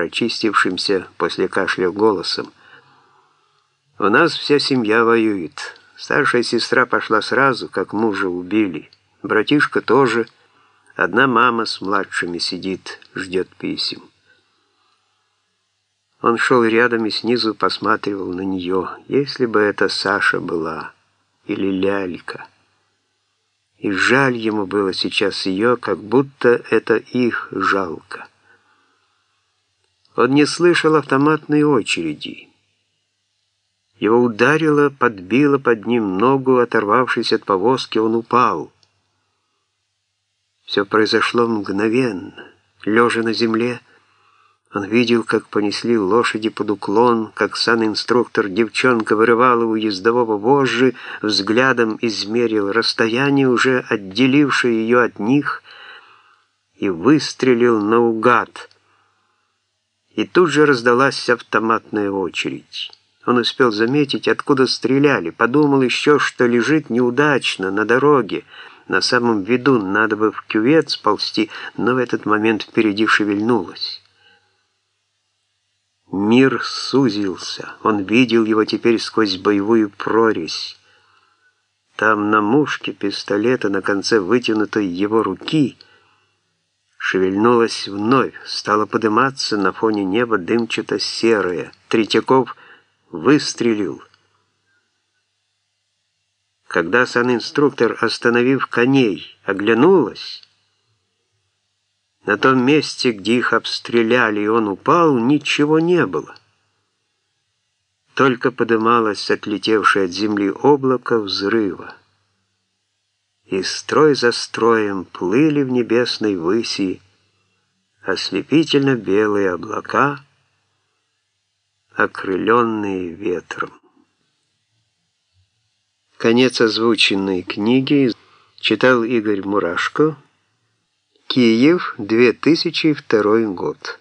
прочистившимся после кашля голосом. «У нас вся семья воюет. Старшая сестра пошла сразу, как мужа убили. Братишка тоже. Одна мама с младшими сидит, ждет писем». Он шел рядом и снизу посматривал на нее. Если бы это Саша была или Лялька. И жаль ему было сейчас ее, как будто это их жалко. Он не слышал автоматной очереди. Его ударило, подбило под ним ногу, оторвавшись от повозки, он упал. Все произошло мгновенно. Лежа на земле, он видел, как понесли лошади под уклон, как сан-инструктор девчонка вырывала у ездового вожжи, взглядом измерил расстояние, уже отделившее ее от них, и выстрелил наугад. И тут же раздалась автоматная очередь. Он успел заметить, откуда стреляли, подумал еще, что лежит неудачно на дороге, на самом виду надо бы в кювет сползти, но в этот момент впереди шевельнулось. Мир сузился. Он видел его теперь сквозь боевую прорезь. Там на мушке пистолета на конце вытянутой его руки шевельнулась вновь, стала подниматься на фоне неба дымчато-серое. Третьяков выстрелил. Когда сан-инструктор, остановив коней, оглянулась, на том месте, где их обстреляли, и он упал, ничего не было. Только подымалось отлетевшее от земли облако взрыва. И строй за строем плыли в небесной выси ослепительно белые облака, окрыленные ветром. Конец озвученной книги читал Игорь Мурашко, Киев, 2002 год.